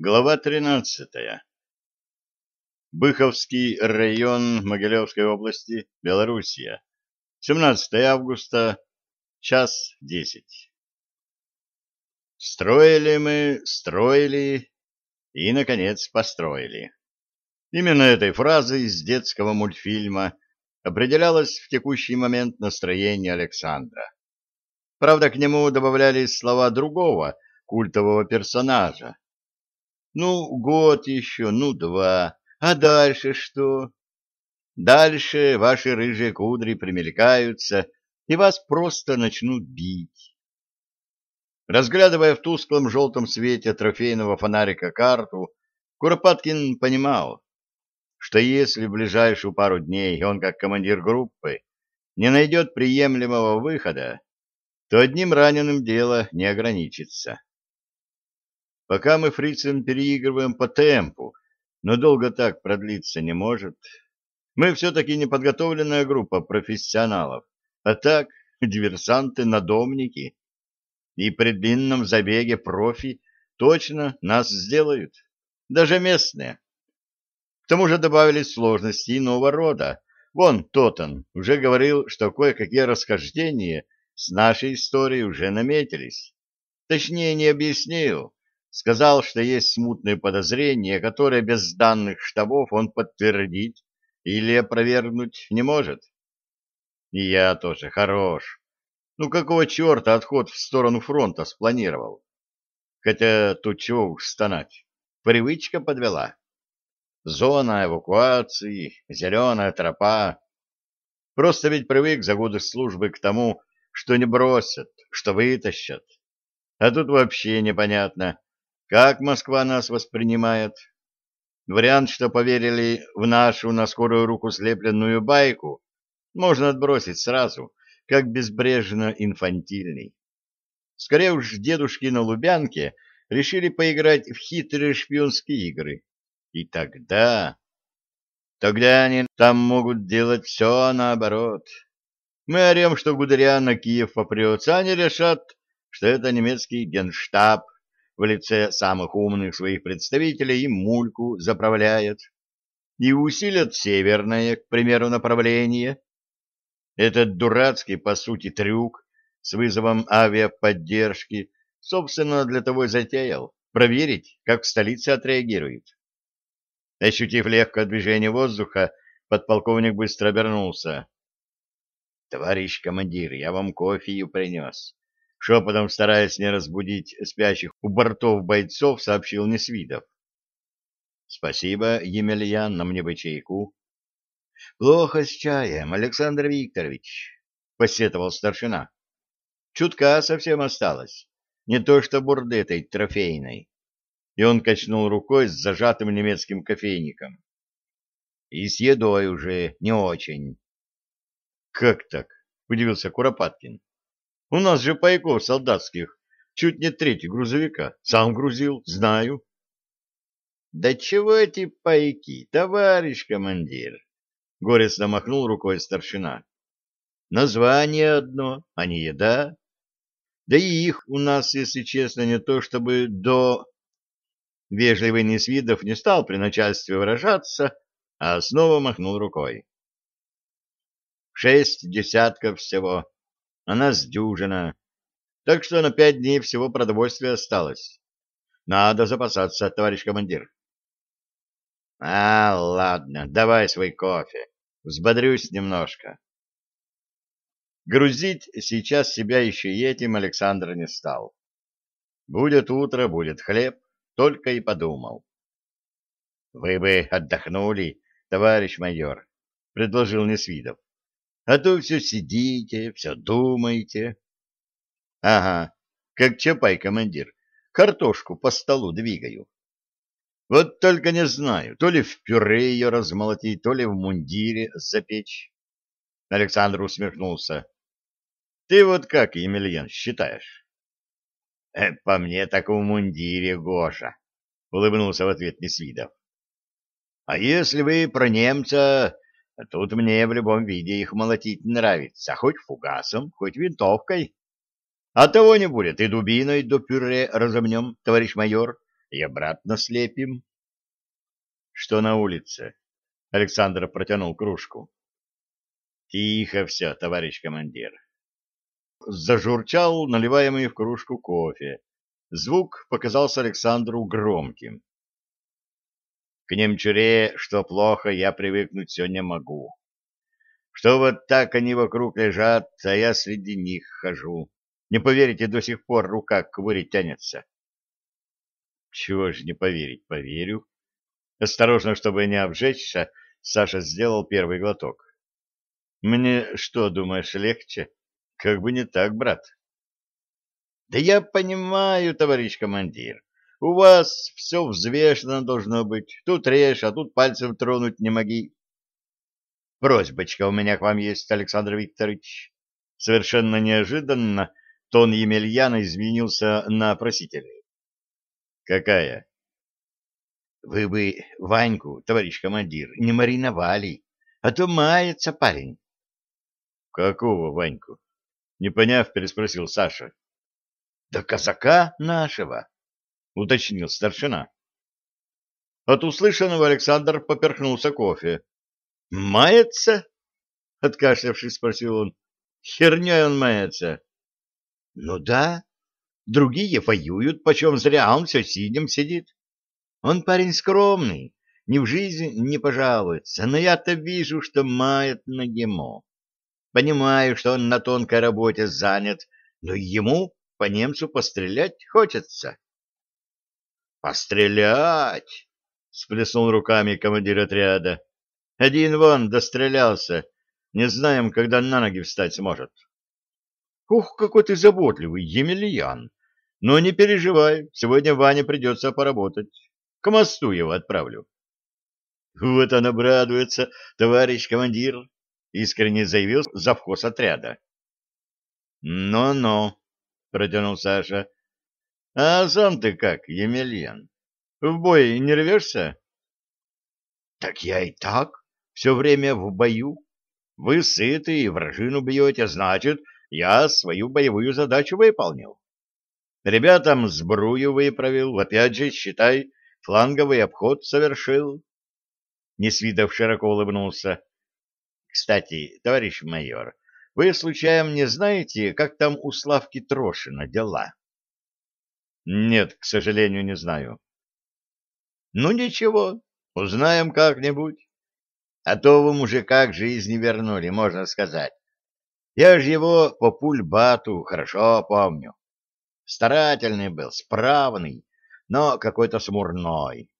Глава 13. Быховский район Могилевской области, Белоруссия. 17 августа, час 10. Строили мы, строили и, наконец, построили. Именно этой фразой из детского мультфильма определялось в текущий момент настроение Александра. Правда, к нему добавлялись слова другого культового персонажа, ну, год еще, ну, два. А дальше что? Дальше ваши рыжие кудри примелькаются, и вас просто начнут бить. Разглядывая в тусклом желтом свете трофейного фонарика карту, Куропаткин понимал, что если в ближайшую пару дней он, как командир группы, не найдет приемлемого выхода, то одним раненым дело не ограничится. Пока мы фрицем переигрываем по темпу, но долго так продлиться не может. Мы все-таки не подготовленная группа профессионалов, а так диверсанты-надомники. И при длинном забеге профи точно нас сделают, даже местные. К тому же добавились сложности иного рода. Вон Тотан уже говорил, что кое-какие расхождения с нашей историей уже наметились. Точнее, не объяснил, сказал, что есть смутные подозрения, которые без данных штабов он подтвердить или опровергнуть не может. И я тоже хорош. Ну какого черта отход в сторону фронта спланировал? Хотя тут чего уж стонать. Привычка подвела. Зона эвакуации, зеленая тропа. Просто ведь привык за годы службы к тому, что не бросят, что вытащат. А тут вообще непонятно, как Москва нас воспринимает? Вариант, что поверили в нашу на скорую руку слепленную байку, можно отбросить сразу, как безбрежно инфантильный. Скорее уж дедушки на Лубянке решили поиграть в хитрые шпионские игры. И тогда... Тогда они там могут делать все наоборот. Мы орем, что Гудериан на Киев попрется, они решат, что это немецкий генштаб в лице самых умных своих представителей и мульку заправляет, и усилят северное, к примеру, направление. Этот дурацкий, по сути, трюк с вызовом авиаподдержки, собственно, для того и затеял, проверить, как в столице отреагирует. Ощутив легкое движение воздуха, подполковник быстро обернулся. — Товарищ командир, я вам кофею принес шепотом стараясь не разбудить спящих у бортов бойцов, сообщил Несвидов. — Спасибо, Емельян, на мне бы чайку. — Плохо с чаем, Александр Викторович, — посетовал старшина. — Чутка совсем осталось, не то что бурдетой трофейной. И он качнул рукой с зажатым немецким кофейником. — И с едой уже не очень. — Как так? — удивился Куропаткин. У нас же пайков солдатских чуть не треть грузовика. Сам грузил, знаю. — Да чего эти пайки, товарищ командир? — горестно махнул рукой старшина. — Название одно, а не еда. Да и их у нас, если честно, не то чтобы до... Вежливый Несвидов не стал при начальстве выражаться, а снова махнул рукой. Шесть десятков всего а нас дюжина. Так что на пять дней всего продовольствия осталось. Надо запасаться, товарищ командир. — А, ладно, давай свой кофе. Взбодрюсь немножко. Грузить сейчас себя еще и этим Александр не стал. Будет утро, будет хлеб, только и подумал. — Вы бы отдохнули, товарищ майор, — предложил Несвидов. А то все сидите, все думаете. Ага, как Чапай, командир, картошку по столу двигаю. Вот только не знаю, то ли в пюре ее размолотить, то ли в мундире запечь. Александр усмехнулся. Ты вот как, Емельян, считаешь? Э, по мне так в мундире Гоша, улыбнулся в ответ Несвидов. А если вы про немца Тут мне в любом виде их молотить нравится, хоть фугасом, хоть винтовкой. А того не будет, и дубиной до пюре разомнем, товарищ майор, и обратно слепим. Что на улице? Александр протянул кружку. Тихо все, товарищ командир. Зажурчал наливаемый в кружку кофе. Звук показался Александру громким. К немчуре, что плохо, я привыкнуть все не могу. Что вот так они вокруг лежат, а я среди них хожу. Не поверите, до сих пор рука к хвори тянется. Чего ж не поверить, поверю. Осторожно, чтобы не обжечься, Саша сделал первый глоток. Мне что, думаешь, легче? Как бы не так, брат. Да я понимаю, товарищ командир. У вас все взвешено должно быть. Тут режь, а тут пальцем тронуть не моги. Просьбочка у меня к вам есть, Александр Викторович. Совершенно неожиданно тон Емельяна изменился на просительный. Какая? Вы бы Ваньку, товарищ командир, не мариновали, а то мается парень. Какого Ваньку? Не поняв, переспросил Саша. Да казака нашего уточнил старшина. От услышанного Александр поперхнулся кофе. «Мается?» — откашлявшись, спросил он. «Херней он мается». «Ну да, другие воюют, почем зря, а он все сидим сидит. Он парень скромный, ни в жизнь не пожалуется, но я-то вижу, что мает на гемо. Понимаю, что он на тонкой работе занят, но ему по немцу пострелять хочется. «Пострелять!» — сплеснул руками командир отряда. «Один вон дострелялся. Не знаем, когда на ноги встать сможет». «Ух, какой ты заботливый, Емельян! Но не переживай, сегодня Ване придется поработать. К мосту его отправлю». «Вот он обрадуется, товарищ командир!» — искренне заявил завхоз отряда. «Ну-ну», — протянул Саша, — А сам ты как, Емельян? В бой не рвешься? — Так я и так, все время в бою. Вы сыты и вражину бьете, значит, я свою боевую задачу выполнил. Ребятам сбрую выправил, опять же, считай, фланговый обход совершил. Несвидов широко улыбнулся. — Кстати, товарищ майор, вы случаем не знаете, как там у Славки Трошина дела? — нет, к сожалению, не знаю. Ну ничего, узнаем как-нибудь. А то вы мужика к жизни вернули, можно сказать. Я же его по пульбату хорошо помню. Старательный был, справный, но какой-то смурной.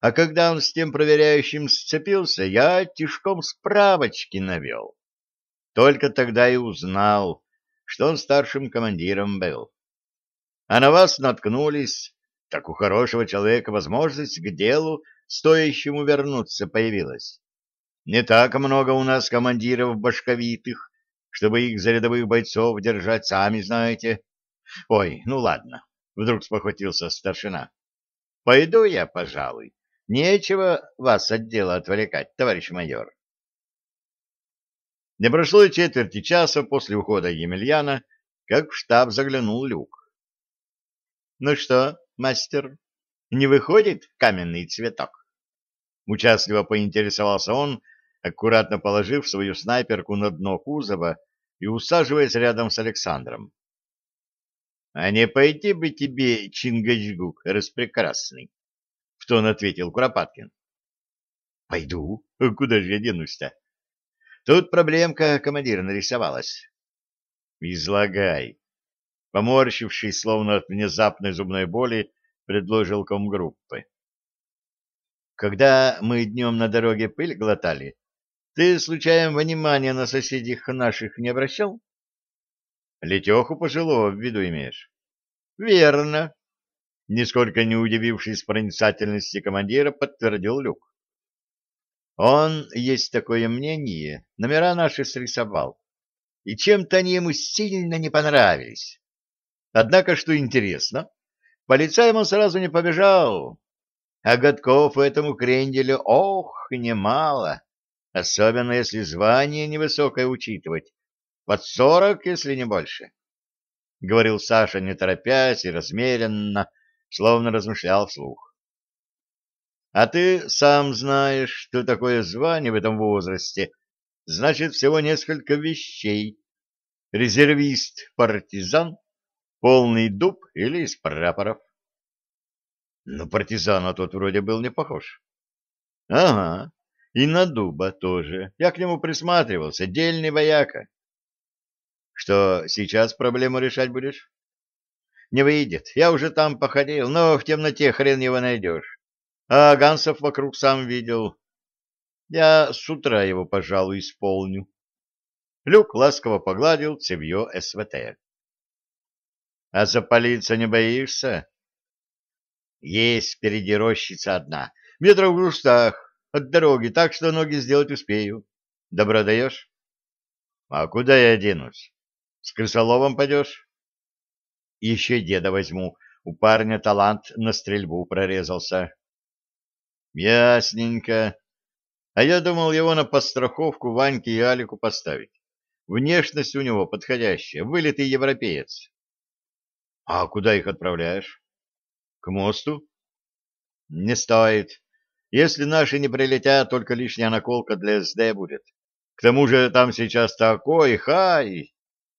А когда он с тем проверяющим сцепился, я тишком справочки навел. Только тогда и узнал, что он старшим командиром был а на вас наткнулись, так у хорошего человека возможность к делу стоящему вернуться появилась. Не так много у нас командиров башковитых, чтобы их за рядовых бойцов держать, сами знаете. Ой, ну ладно, вдруг спохватился старшина. Пойду я, пожалуй. Нечего вас от дела отвлекать, товарищ майор. Не прошло и четверти часа после ухода Емельяна, как в штаб заглянул Люк. Ну что, мастер, не выходит каменный цветок? Участливо поинтересовался он, аккуратно положив свою снайперку на дно кузова и усаживаясь рядом с Александром. — А не пойти бы тебе, Чингачгук, распрекрасный? — в тон ответил Куропаткин. — Пойду. Куда же я денусь-то? Тут проблемка, командир, нарисовалась. — Излагай. Поморщившись, словно от внезапной зубной боли, предложил комгруппы. Когда мы днем на дороге пыль глотали, ты, случайно, внимания на соседей наших не обращал? Летеху пожилого в виду имеешь? Верно. Нисколько не удивившись проницательности командира, подтвердил Люк. Он, есть такое мнение, номера наши срисовал. И чем-то они ему сильно не понравились. Однако, что интересно, полицаем он сразу не побежал, а годков этому кренделю, ох, немало, особенно если звание невысокое учитывать, под сорок, если не больше. — говорил Саша, не торопясь и размеренно, словно размышлял вслух. А ты сам знаешь, что такое звание в этом возрасте. Значит, всего несколько вещей. Резервист-партизан, полный дуб или из прапоров. Но партизана тот вроде был не похож. Ага, и на дуба тоже. Я к нему присматривался, дельный вояка. Что, сейчас проблему решать будешь? Не выйдет. Я уже там походил, но в темноте хрен его найдешь. А Гансов вокруг сам видел. Я с утра его, пожалуй, исполню. Люк ласково погладил цевье СВТ. — А запалиться не боишься? — Есть впереди рощица одна, метров в густах, от дороги, так что ноги сделать успею. Добро даешь? — А куда я денусь? С крысоловом пойдешь? — Еще деда возьму. У парня талант на стрельбу прорезался. — Ясненько. А я думал его на подстраховку Ваньке и Алику поставить. Внешность у него подходящая, вылитый европеец. — А куда их отправляешь? — К мосту. — Не стоит. Если наши не прилетят, только лишняя наколка для СД будет. К тому же там сейчас такой хай.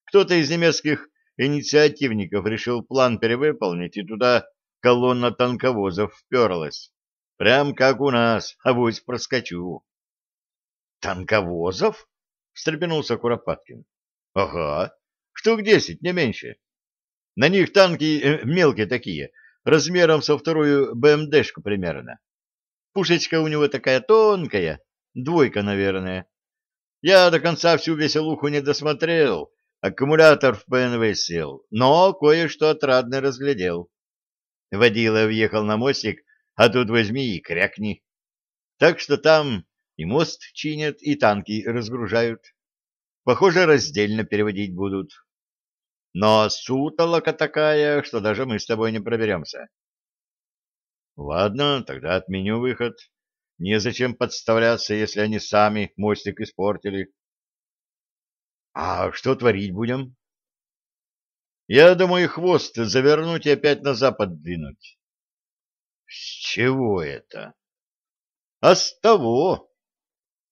Кто-то из немецких инициативников решил план перевыполнить, и туда колонна танковозов вперлась. Прям как у нас, авось проскочу. Танковозов? встрепенулся Куропаткин. Ага, штук десять, не меньше. На них танки э, мелкие такие, размером со вторую БМДшку примерно. Пушечка у него такая тонкая, двойка, наверное. Я до конца всю веселуху не досмотрел, аккумулятор в ПНВ сел, но кое-что отрадно разглядел. Водила въехал на мостик, а тут возьми и крякни. Так что там и мост чинят, и танки разгружают. Похоже, раздельно переводить будут. Но сутолока такая, что даже мы с тобой не проберемся. Ладно, тогда отменю выход. Незачем подставляться, если они сами мостик испортили. А что творить будем? Я думаю, хвост завернуть и опять на запад двинуть. С чего это? А с того,